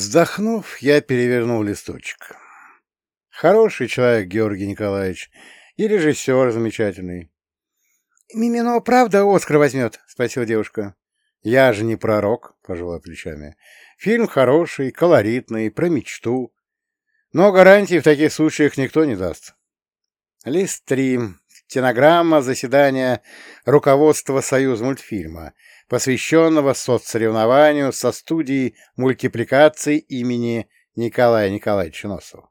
Вздохнув, я перевернул листочек. Хороший человек Георгий Николаевич, и режиссер замечательный. — Мимино правда Оскар возьмет? — спросила девушка. — Я же не пророк, — пожала плечами. — Фильм хороший, колоритный, про мечту. Но гарантий в таких случаях никто не даст. Лист 3. Стенограмма заседания руководства Союз мультфильма, посвященного соцсоревнованию со студией мультипликации имени Николая Николаевича Носова.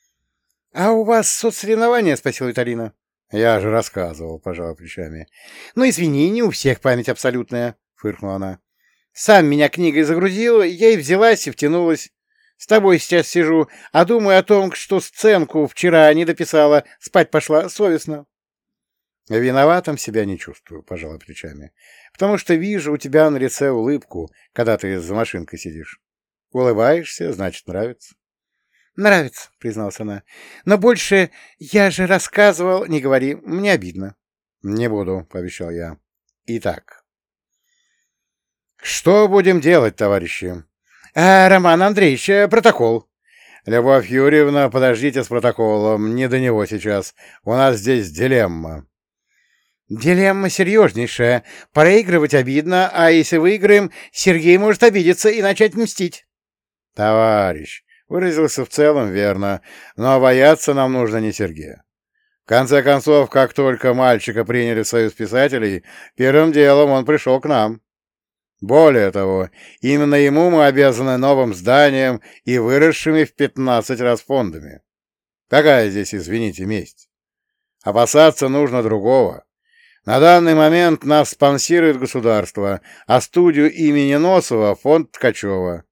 — А у вас соцсоревнования? — спросила Виталина. — Я же рассказывал, — пожал плечами. — Ну, извини, не у всех память абсолютная, — фыркнула она. — Сам меня книгой загрузил, я и взялась и втянулась. С тобой сейчас сижу, а думаю о том, что сценку вчера не дописала, спать пошла совестно. Виноватым себя не чувствую, пожала плечами, потому что вижу у тебя на лице улыбку, когда ты за машинкой сидишь. Улыбаешься, значит, нравится. Нравится, призналась она. Но больше я же рассказывал, не говори, мне обидно. Не буду, пообещал я. Итак. Что будем делать, товарищи? А, Роман Андреевич, э, протокол. Любовь Юрьевна, подождите с протоколом, не до него сейчас. У нас здесь дилемма. Дилемма серьезнейшая. Проигрывать обидно, а если выиграем, Сергей может обидеться и начать мстить. Товарищ, выразился в целом верно, но бояться нам нужно не Сергея. В конце концов, как только мальчика приняли в союз писателей, первым делом он пришел к нам. Более того, именно ему мы обязаны новым зданием и выросшими в пятнадцать раз фондами. Какая здесь, извините, месть? Опасаться нужно другого. На данный момент нас спонсирует государство, а студию имени Носова — фонд Ткачева.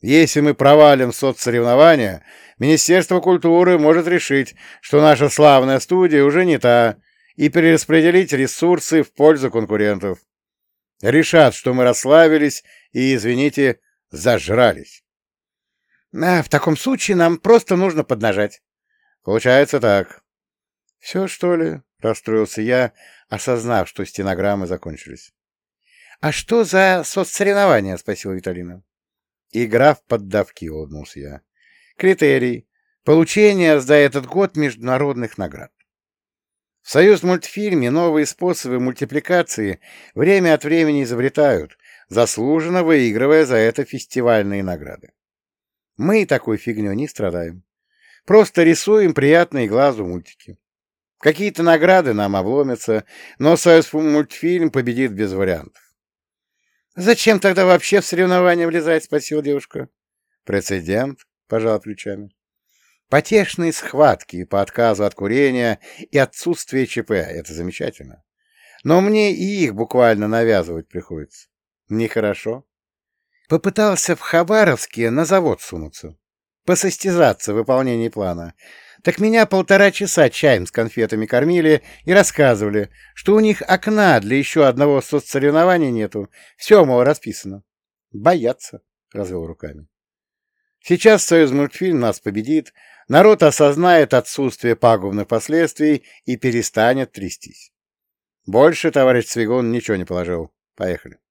Если мы провалим соцсоревнования, Министерство культуры может решить, что наша славная студия уже не та, и перераспределить ресурсы в пользу конкурентов. Решат, что мы расслабились и, извините, зажрались. А в таком случае нам просто нужно поднажать. Получается так. Все, что ли? Расстроился я, осознав, что стенограммы закончились. — А что за соцсоревнования? — спросила Виталина. Игра в поддавки, — улыбнулся я. — Критерий. Получение за этот год международных наград. В «Союз мультфильме» новые способы мультипликации время от времени изобретают, заслуженно выигрывая за это фестивальные награды. Мы такой фигней не страдаем. Просто рисуем приятные глазу мультики. Какие-то награды нам обломятся, но «Союз мультфильм» победит без вариантов. «Зачем тогда вообще в соревнования влезать?» — спросила девушка. «Прецедент», — пожал плечами. Потешные схватки по отказу от курения и отсутствие ЧП — это замечательно. Но мне и их буквально навязывать приходится. Нехорошо. Попытался в Хабаровске на завод сунуться, посостязаться в выполнении плана. Так меня полтора часа чаем с конфетами кормили и рассказывали, что у них окна для еще одного соцсоревнования нету. Все, мол, расписано. Боятся, — развел руками. Сейчас Союз мультфильм нас победит, народ осознает отсутствие пагубных последствий и перестанет трястись. Больше товарищ Свигун ничего не положил. Поехали.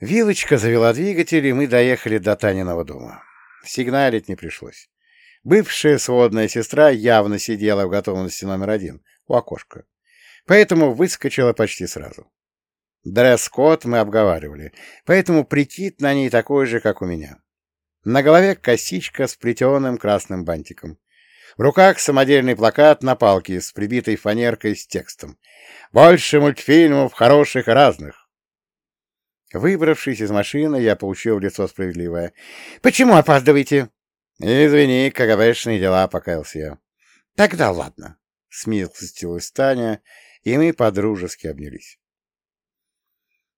Вилочка завела двигатель, и мы доехали до Таниного дома. Сигналить не пришлось. Бывшая сводная сестра явно сидела в готовности номер один, у окошка. Поэтому выскочила почти сразу. Дресс-код мы обговаривали, поэтому прикид на ней такой же, как у меня. На голове косичка с плетеным красным бантиком. В руках самодельный плакат на палке с прибитой фанеркой с текстом. «Больше мультфильмов хороших и разных». Выбравшись из машины, я получил в лицо справедливое. «Почему опаздываете?» «Извини, КГБшные дела», — покаялся я. «Тогда ладно», — смилостилась Таня, и мы подружески обнялись.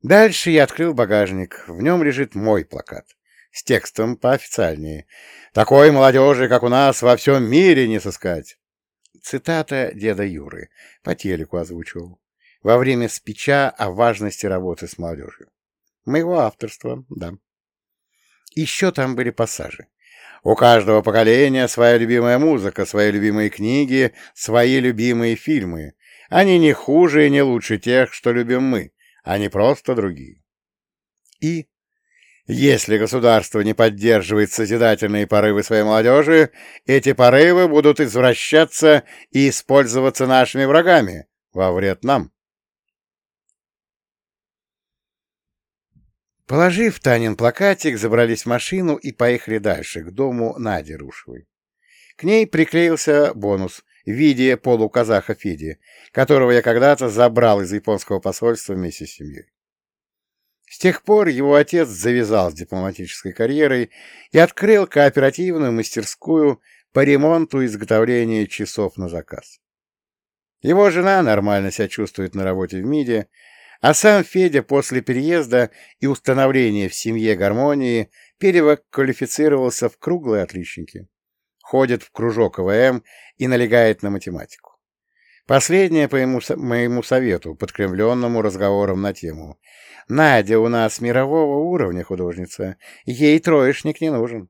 Дальше я открыл багажник. В нем лежит мой плакат с текстом поофициальнее. «Такой молодежи, как у нас, во всем мире не сыскать!» Цитата деда Юры. По телеку озвучивал. Во время спича о важности работы с молодежью. Моего авторства, да. Еще там были пассажи. У каждого поколения своя любимая музыка, свои любимые книги, свои любимые фильмы. Они не хуже и не лучше тех, что любим мы. Они просто другие. И Если государство не поддерживает созидательные порывы своей молодежи, эти порывы будут извращаться и использоваться нашими врагами во вред нам. Положив Танин плакатик, забрались в машину и поехали дальше, к дому Нади Рушевой. К ней приклеился бонус в виде полуказаха Феди, которого я когда-то забрал из японского посольства вместе с семьей. С тех пор его отец завязал с дипломатической карьерой и открыл кооперативную мастерскую по ремонту и изготовлению часов на заказ. Его жена нормально себя чувствует на работе в МИДе, а сам Федя после переезда и установления в семье гармонии переквалифицировался в круглые отличники. Ходит в кружок ИВМ и налегает на математику. Последнее по моему, моему совету, подкрепленному разговором на тему. Надя у нас мирового уровня художница, ей троечник не нужен.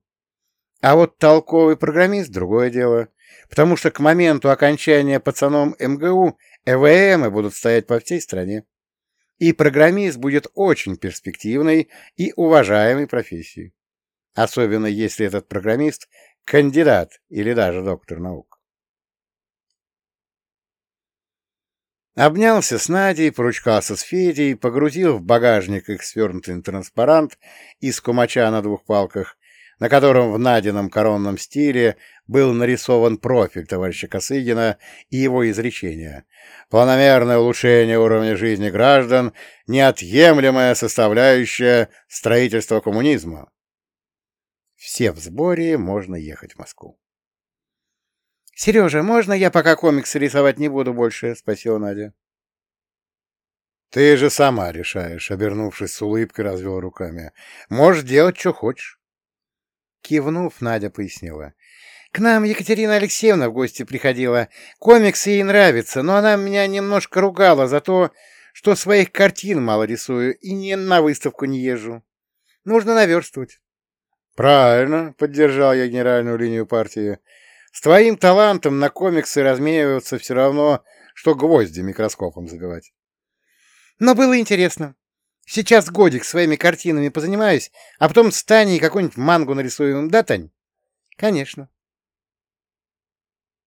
А вот толковый программист — другое дело, потому что к моменту окончания пацаном МГУ ЭВМы будут стоять по всей стране и программист будет очень перспективной и уважаемой профессией, особенно если этот программист — кандидат или даже доктор наук. Обнялся с Надей, поручкался с Федей, погрузил в багажник их свернутый транспарант из кумача на двух палках, на котором в Надином коронном стиле был нарисован профиль товарища Косыгина и его изречение. Планомерное улучшение уровня жизни граждан — неотъемлемая составляющая строительства коммунизма. Все в сборе, можно ехать в Москву. — Сережа, можно я пока комиксы рисовать не буду больше? — спросила Надя. — Ты же сама решаешь, — обернувшись с улыбкой, развел руками. — Можешь делать, что хочешь. Кивнув, Надя пояснила. «К нам Екатерина Алексеевна в гости приходила. Комиксы ей нравятся, но она меня немножко ругала за то, что своих картин мало рисую и ни на выставку не езжу. Нужно наверстывать». «Правильно», — поддержал я генеральную линию партии. «С твоим талантом на комиксы размениваться все равно, что гвозди микроскопом забивать». «Но было интересно. Сейчас годик своими картинами позанимаюсь, а потом с Таней какую-нибудь мангу нарисуем, да, Тань? Конечно.